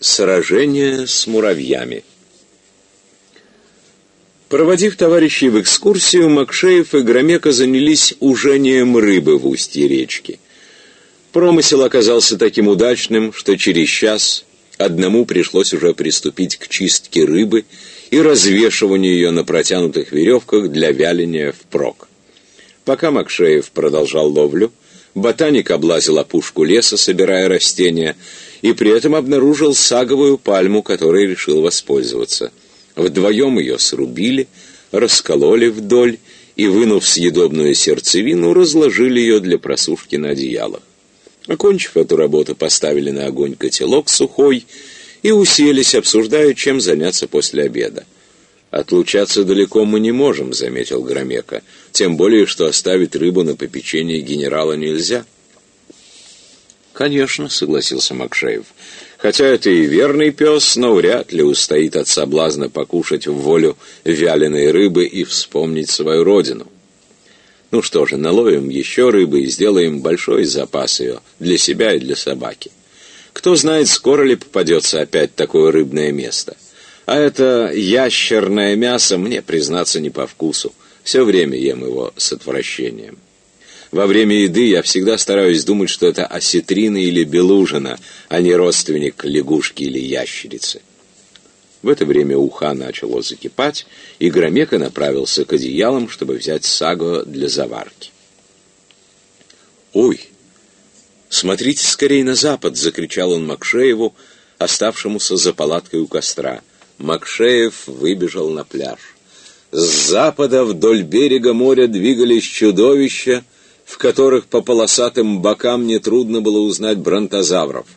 Сражение с муравьями Проводив товарищей в экскурсию, Макшеев и Громека занялись ужением рыбы в устье речки. Промысел оказался таким удачным, что через час одному пришлось уже приступить к чистке рыбы и развешиванию ее на протянутых веревках для вяления впрок. Пока Макшеев продолжал ловлю, ботаник облазил опушку леса, собирая растения, и при этом обнаружил саговую пальму, которой решил воспользоваться. Вдвоем ее срубили, раскололи вдоль и, вынув съедобную сердцевину, разложили ее для просушки на одеялах. Окончив эту работу, поставили на огонь котелок сухой и уселись, обсуждая, чем заняться после обеда. «Отлучаться далеко мы не можем», — заметил Громека. «Тем более, что оставить рыбу на попечении генерала нельзя». «Конечно», — согласился Макшеев. «Хотя это и верный пес, но вряд ли устоит от соблазна покушать в волю вяленой рыбы и вспомнить свою родину». Ну что же, наловим еще рыбы и сделаем большой запас ее для себя и для собаки. Кто знает, скоро ли попадется опять такое рыбное место. А это ящерное мясо мне, признаться, не по вкусу. Все время ем его с отвращением. Во время еды я всегда стараюсь думать, что это осетрина или белужина, а не родственник лягушки или ящерицы. В это время уха начало закипать, и Громека направился к одеялам, чтобы взять саго для заварки. «Ой! Смотрите скорее на запад!» — закричал он Макшееву, оставшемуся за палаткой у костра. Макшеев выбежал на пляж. С запада вдоль берега моря двигались чудовища, в которых по полосатым бокам нетрудно было узнать бронтозавров —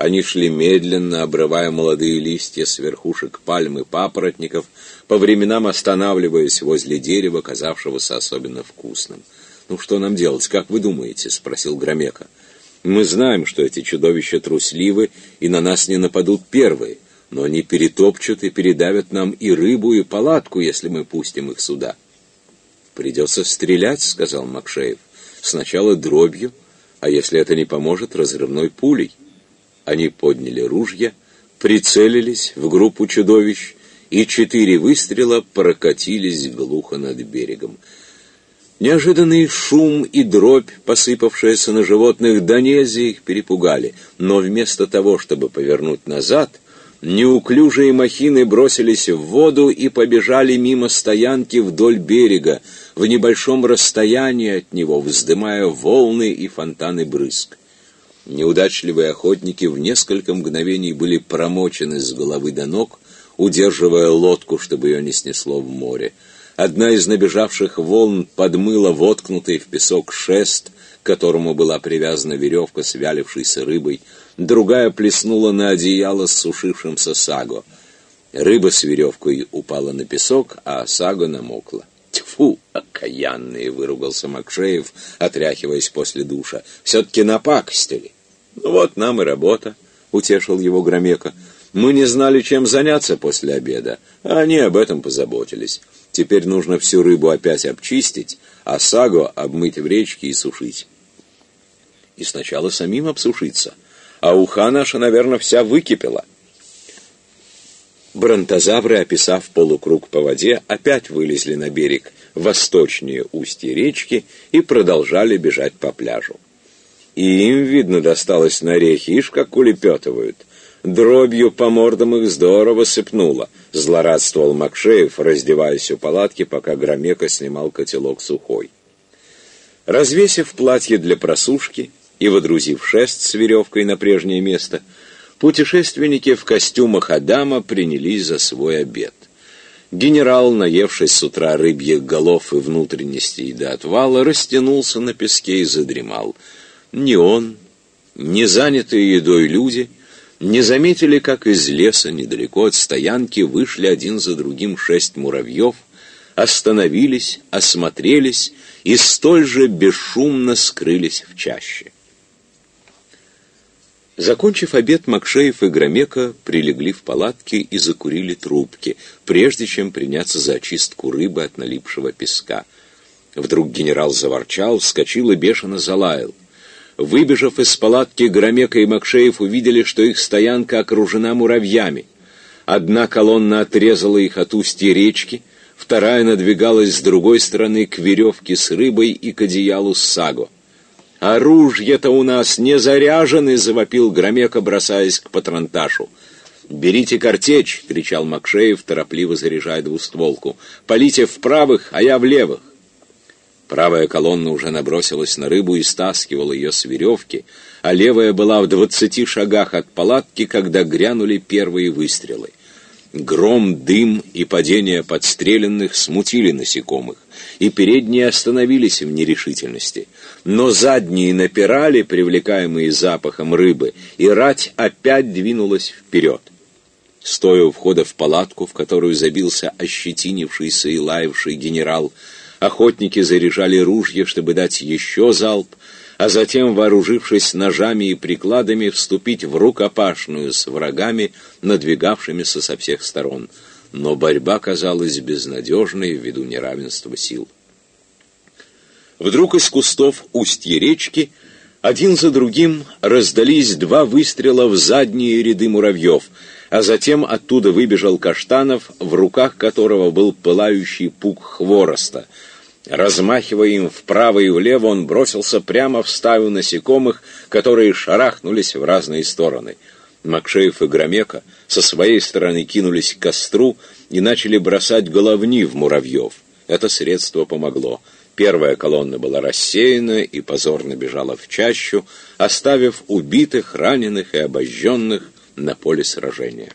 они шли медленно, обрывая молодые листья с верхушек пальм папоротников, по временам останавливаясь возле дерева, казавшегося особенно вкусным. «Ну что нам делать, как вы думаете?» — спросил Громека. «Мы знаем, что эти чудовища трусливы и на нас не нападут первые, но они перетопчут и передавят нам и рыбу, и палатку, если мы пустим их сюда». «Придется стрелять», — сказал Макшеев. «Сначала дробью, а если это не поможет, разрывной пулей». Они подняли ружья, прицелились в группу чудовищ, и четыре выстрела прокатились глухо над берегом. Неожиданный шум и дробь, посыпавшаяся на животных, до их перепугали, но вместо того, чтобы повернуть назад, неуклюжие махины бросились в воду и побежали мимо стоянки вдоль берега, в небольшом расстоянии от него, вздымая волны и фонтаны брызг. Неудачливые охотники в несколько мгновений были промочены с головы до ног, удерживая лодку, чтобы ее не снесло в море. Одна из набежавших волн подмыла воткнутый в песок шест, к которому была привязана веревка с вялившейся рыбой, другая плеснула на одеяло с сушившимся саго. Рыба с веревкой упала на песок, а саго намокла. «Тьфу, окаянные!» — выругался Макшеев, отряхиваясь после душа. «Все-таки напакостили!» «Ну вот нам и работа», — утешил его Громека. «Мы не знали, чем заняться после обеда, а они об этом позаботились. Теперь нужно всю рыбу опять обчистить, а сагу обмыть в речке и сушить». «И сначала самим обсушиться, а уха наша, наверное, вся выкипела». Бронтозавры, описав полукруг по воде, опять вылезли на берег восточнее устья речки и продолжали бежать по пляжу. И им, видно, досталось на орехи, ишь как улепетывают. Дробью по мордам их здорово сыпнуло. Злорадствовал Макшеев, раздеваясь у палатки, пока Громека снимал котелок сухой. Развесив платье для просушки и водрузив шест с веревкой на прежнее место, путешественники в костюмах Адама принялись за свой обед. Генерал, наевшись с утра рыбьих голов и внутренностей до отвала, растянулся на песке и задремал — ни он, ни занятые едой люди не заметили, как из леса недалеко от стоянки вышли один за другим шесть муравьев, остановились, осмотрелись и столь же бесшумно скрылись в чаще. Закончив обед, Макшеев и Громека прилегли в палатке и закурили трубки, прежде чем приняться за очистку рыбы от налипшего песка. Вдруг генерал заворчал, вскочил и бешено залаял. Выбежав из палатки, Громека и Макшеев увидели, что их стоянка окружена муравьями. Одна колонна отрезала их от устья речки, вторая надвигалась с другой стороны к веревке с рыбой и к одеялу с саго. «Оружие-то у нас не заряжены!» — завопил Громека, бросаясь к патронташу. «Берите картечь!» — кричал Макшеев, торопливо заряжая двустволку. «Полите в правых, а я в левых!» Правая колонна уже набросилась на рыбу и стаскивала ее с веревки, а левая была в двадцати шагах от палатки, когда грянули первые выстрелы. Гром, дым и падение подстреленных смутили насекомых, и передние остановились в нерешительности. Но задние напирали, привлекаемые запахом рыбы, и рать опять двинулась вперед. Стоя у входа в палатку, в которую забился ощетинившийся и лаявший генерал, Охотники заряжали ружья, чтобы дать еще залп, а затем, вооружившись ножами и прикладами, вступить в рукопашную с врагами, надвигавшимися со всех сторон. Но борьба казалась безнадежной ввиду неравенства сил. Вдруг из кустов устья речки один за другим раздались два выстрела в задние ряды муравьев, а затем оттуда выбежал Каштанов, в руках которого был пылающий пук хвороста — Размахивая им вправо и влево, он бросился прямо в стаю насекомых, которые шарахнулись в разные стороны. Макшеев и Громека со своей стороны кинулись к костру и начали бросать головни в муравьев. Это средство помогло. Первая колонна была рассеяна и позорно бежала в чащу, оставив убитых, раненых и обожженных на поле сражения.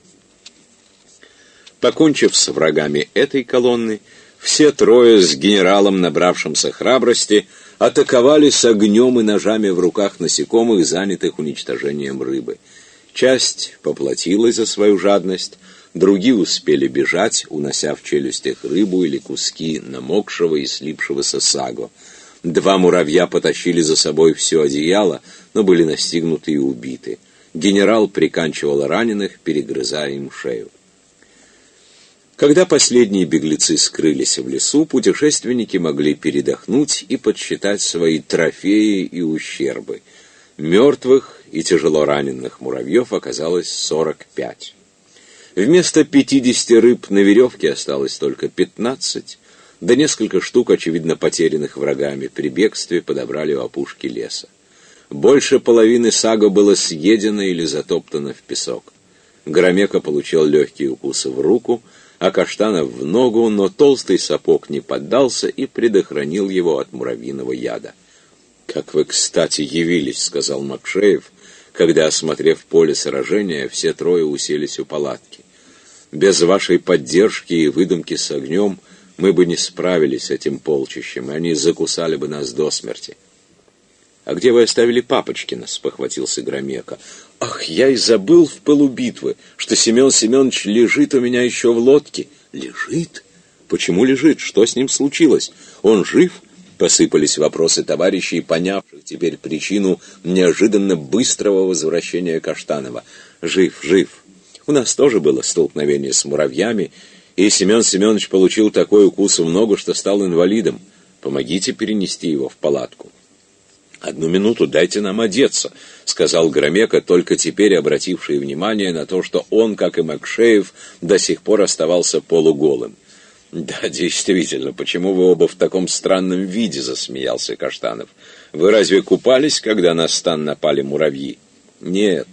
Покончив с врагами этой колонны, все трое с генералом, набравшимся храбрости, атаковали с огнем и ножами в руках насекомых, занятых уничтожением рыбы. Часть поплатилась за свою жадность, другие успели бежать, унося в челюстях рыбу или куски намокшего и слипшегося саго. Два муравья потащили за собой все одеяло, но были настигнуты и убиты. Генерал приканчивал раненых, перегрызая им шею. Когда последние беглецы скрылись в лесу, путешественники могли передохнуть и подсчитать свои трофеи и ущербы. Мертвых и тяжело раненых муравьев оказалось 45. Вместо 50 рыб на веревке осталось только 15, да несколько штук, очевидно, потерянных врагами, при бегстве подобрали у опушки леса. Больше половины сага было съедено или затоптано в песок. Громека получил легкие укусы в руку — а Каштанов в ногу, но толстый сапог не поддался и предохранил его от муравьиного яда. «Как вы, кстати, явились», — сказал Макшеев, когда, осмотрев поле сражения, все трое уселись у палатки. «Без вашей поддержки и выдумки с огнем мы бы не справились с этим полчищем, и они закусали бы нас до смерти». «А где вы оставили Папочкина?» — спохватился Громека. «Ах, я и забыл в пылу битвы, что Семен Семенович лежит у меня еще в лодке». «Лежит? Почему лежит? Что с ним случилось? Он жив?» Посыпались вопросы товарищей, понявших теперь причину неожиданно быстрого возвращения Каштанова. «Жив, жив. У нас тоже было столкновение с муравьями, и Семен Семенович получил такой укус в ногу, что стал инвалидом. Помогите перенести его в палатку». «Одну минуту, дайте нам одеться», — сказал Громека, только теперь обративший внимание на то, что он, как и Макшеев, до сих пор оставался полуголым. «Да, действительно, почему вы оба в таком странном виде?» — засмеялся Каштанов. «Вы разве купались, когда на стан напали муравьи?» «Нет,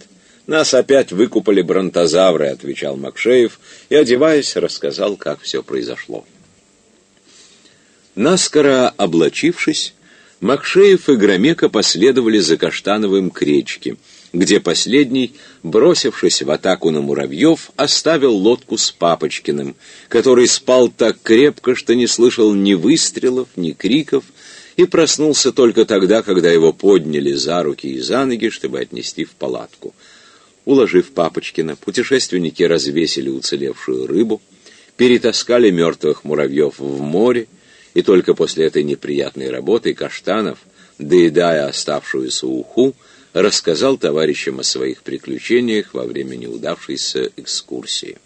нас опять выкупали бронтозавры», — отвечал Макшеев и, одеваясь, рассказал, как все произошло. Наскоро облачившись, Макшеев и Громека последовали за Каштановым к речке, где последний, бросившись в атаку на муравьев, оставил лодку с Папочкиным, который спал так крепко, что не слышал ни выстрелов, ни криков, и проснулся только тогда, когда его подняли за руки и за ноги, чтобы отнести в палатку. Уложив Папочкина, путешественники развесили уцелевшую рыбу, перетаскали мертвых муравьев в море, и только после этой неприятной работы Каштанов, доедая оставшуюся уху, рассказал товарищам о своих приключениях во время неудавшейся экскурсии.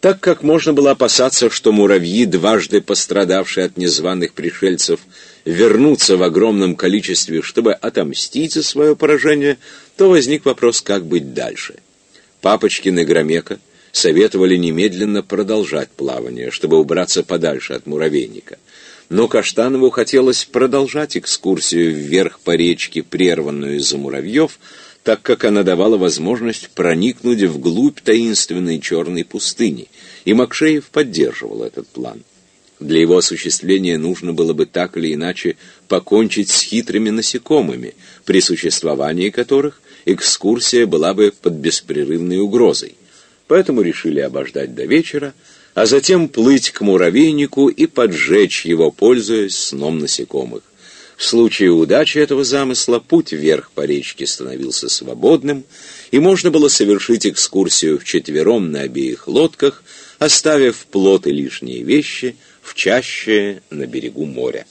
Так как можно было опасаться, что муравьи, дважды пострадавшие от незваных пришельцев, вернутся в огромном количестве, чтобы отомстить за свое поражение, то возник вопрос, как быть дальше. Папочкин и Громека советовали немедленно продолжать плавание, чтобы убраться подальше от муравейника. Но Каштанову хотелось продолжать экскурсию вверх по речке, прерванную из-за муравьев, так как она давала возможность проникнуть вглубь таинственной черной пустыни, и Макшеев поддерживал этот план. Для его осуществления нужно было бы так или иначе покончить с хитрыми насекомыми, при существовании которых экскурсия была бы под беспрерывной угрозой. Поэтому решили обождать до вечера, а затем плыть к муравейнику и поджечь его, пользуясь сном насекомых. В случае удачи этого замысла путь вверх по речке становился свободным, и можно было совершить экскурсию вчетвером на обеих лодках, оставив плот и лишние вещи в чаще на берегу моря.